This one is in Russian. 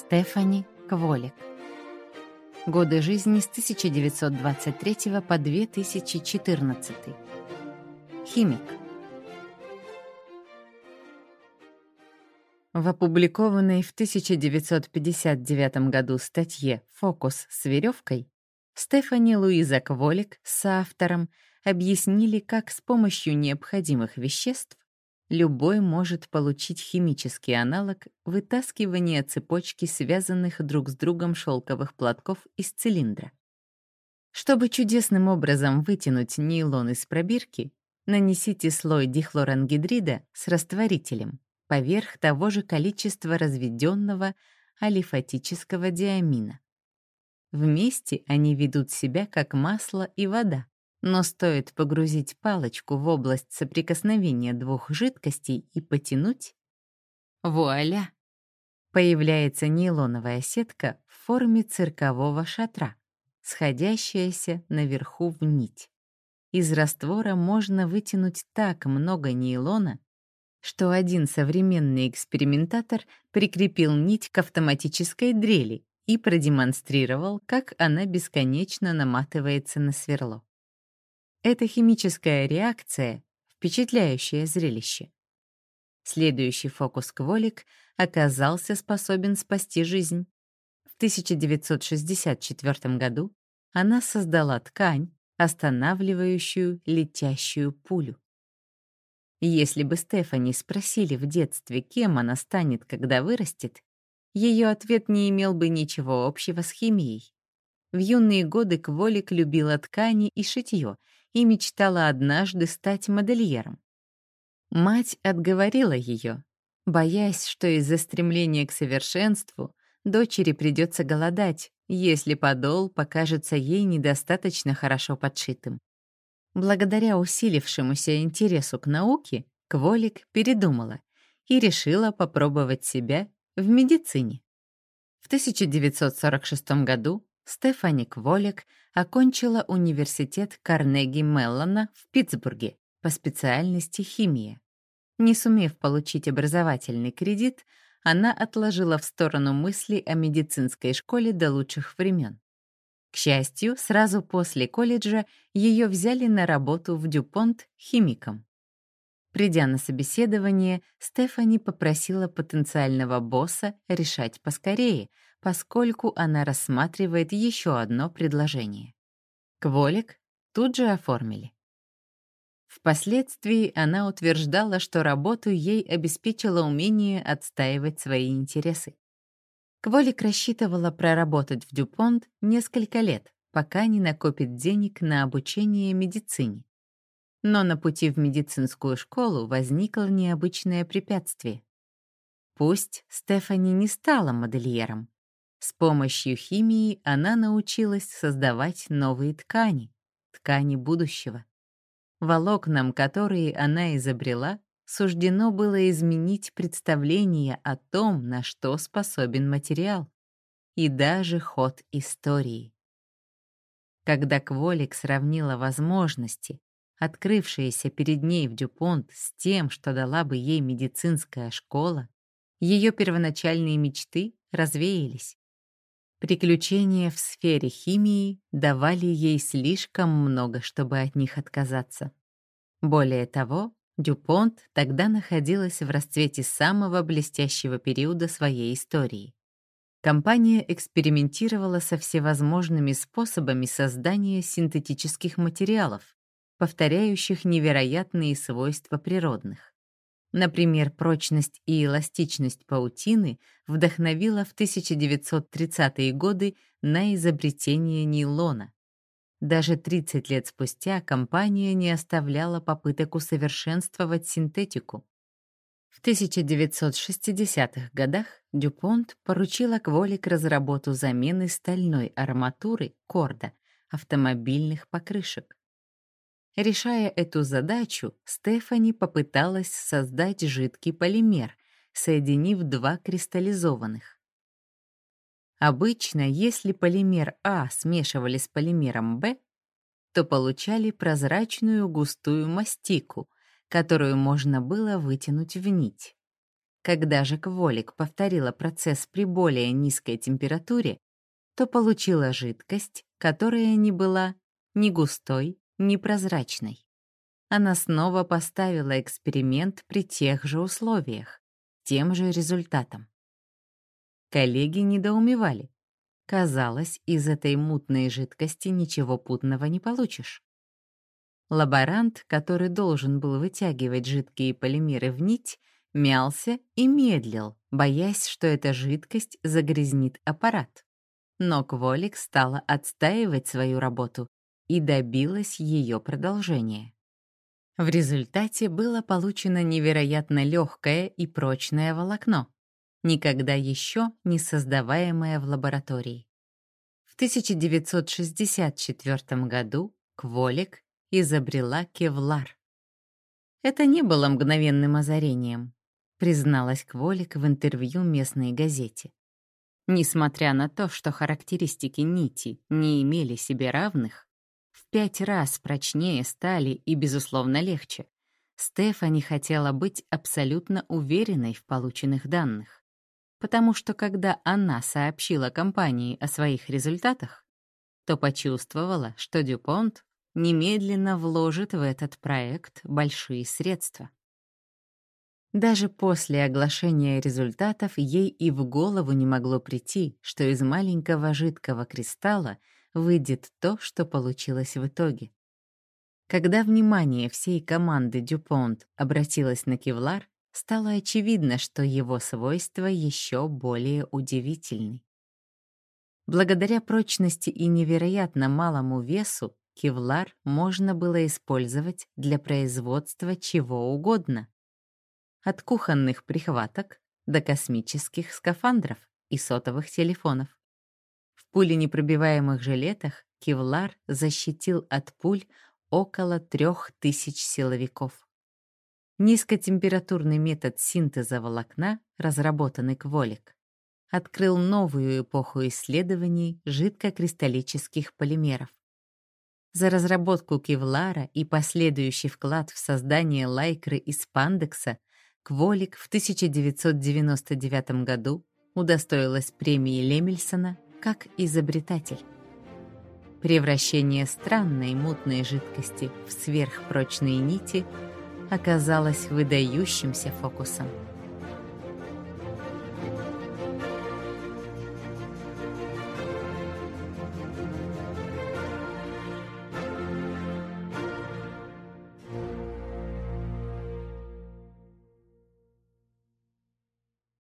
Стефани Кволик. Годы жизни с 1923 по 2014. Химик. В опубликованной в 1959 году статье «Фокус с веревкой» Стефани Луиза Кволик с автором объяснили, как с помощью необходимых веществ любой может получить химический аналог вытаскивания цепочки связанных друг с другом шелковых платков из цилиндра. Чтобы чудесным образом вытянуть нейлон из пробирки, нанесите слой дихлорангидрида с растворителем поверх того же количества разведенного алифатического диамина. Вместе они ведут себя как масло и вода, но стоит погрузить палочку в область соприкосновения двух жидкостей и потянуть — вуаля! Появляется нейлоновая сетка в форме циркового шатра, сходящаяся наверху в нить. Из раствора можно вытянуть так много нейлона, что один современный экспериментатор прикрепил нить к автоматической дрели и продемонстрировал, как она бесконечно наматывается на сверло. Эта химическая реакция — впечатляющее зрелище. Следующий фокус-кволик оказался способен спасти жизнь. В 1964 году она создала ткань, останавливающую летящую пулю. Если бы Стефани спросили в детстве, кем она станет, когда вырастет, ее ответ не имел бы ничего общего с химией. В юные годы Кволик любила ткани и шитье и мечтала однажды стать модельером. Мать отговорила ее, боясь, что из-за стремления к совершенству дочери придется голодать, если подол покажется ей недостаточно хорошо подшитым. Благодаря усилившемуся интересу к науке, Кволик передумала и решила попробовать себя в медицине. В 1946 году Стефани Кволик окончила университет Карнеги Меллона в Питтсбурге по специальности химия. Не сумев получить образовательный кредит, она отложила в сторону мысли о медицинской школе до лучших времен. К счастью, сразу после колледжа ее взяли на работу в Дюпонт химиком. Придя на собеседование, Стефани попросила потенциального босса решать поскорее, поскольку она рассматривает еще одно предложение. Кволик тут же оформили. Впоследствии она утверждала, что работу ей обеспечило умение отстаивать свои интересы. Кволик рассчитывала проработать в Дюпонт несколько лет, пока не накопит денег на обучение медицине. Но на пути в медицинскую школу возникло необычное препятствие. Пусть Стефани не стала модельером. С помощью химии она научилась создавать новые ткани, ткани будущего. Волокнам, которые она изобрела, суждено было изменить представление о том, на что способен материал, и даже ход истории. Когда Кволик сравнила возможности, открывшиеся перед ней в Дюпонт, с тем, что дала бы ей медицинская школа, ее первоначальные мечты развеялись. Приключения в сфере химии давали ей слишком много, чтобы от них отказаться. Более того, Дюпонт тогда находилась в расцвете самого блестящего периода своей истории. Компания экспериментировала со всевозможными способами создания синтетических материалов, повторяющих невероятные свойства природных. Например, прочность и эластичность паутины вдохновила в 1930-е годы на изобретение нейлона, даже 30 лет спустя компания не оставляла попыток усовершенствовать синтетику. В 1960-х годах Дюпонт поручила Кволик разработу замены стальной арматуры корда автомобильных покрышек. Решая эту задачу, Стефани попыталась создать жидкий полимер, соединив два кристаллизованных. Обычно, если полимер А смешивали с полимером Б, то получали прозрачную густую мастику, которую можно было вытянуть в нить. Когда же Кволик повторила процесс при более низкой температуре, то получила жидкость, которая не была ни густой, ни прозрачной. Она снова поставила эксперимент при тех же условиях, тем же результатом. Коллеги недоумевали. Казалось, из этой мутной жидкости ничего путного не получишь. Лаборант, который должен был вытягивать жидкие полимеры в нить, мялся и медлил, боясь, что эта жидкость загрязнит аппарат. Но Кволик стала отстаивать свою работу и добилась ее продолжения. В результате было получено невероятно легкое и прочное волокно, никогда еще не создаваемое в лаборатории. В 1964 году Кволик изобрела кевлар. Это не было мгновенным озарением, призналась Кволик в интервью местной газете. Несмотря на то, что характеристики нити не имели себе равных, в пять раз прочнее стали и, безусловно, легче, Стефани хотела быть абсолютно уверенной в полученных данных, потому что когда она сообщила компании о своих результатах, то почувствовала, что Дюпонт немедленно вложит в этот проект большие средства. Даже после оглашения результатов ей и в голову не могло прийти, что из маленького жидкого кристалла выйдет то, что получилось в итоге. Когда внимание всей команды Дюпонт обратилось на кевлар, стало очевидно, что его свойства еще более удивительны. Благодаря прочности и невероятно малому весу кевлар можно было использовать для производства чего угодно. От кухонных прихваток до космических скафандров и сотовых телефонов. Пуленепробиваемых жилетах кевлар защитил от пуль около трех тысяч силовиков. Низкотемпературный метод синтеза волокна, разработанный Кволик, открыл новую эпоху исследований жидкокристаллических полимеров. За разработку кевлара и последующий вклад в создание лайкры из пандекса Кволик в 1999 году удостоилась премии Лемельсона как изобретатель. Превращение странной мутной жидкости в сверхпрочные нити оказалось выдающимся фокусом.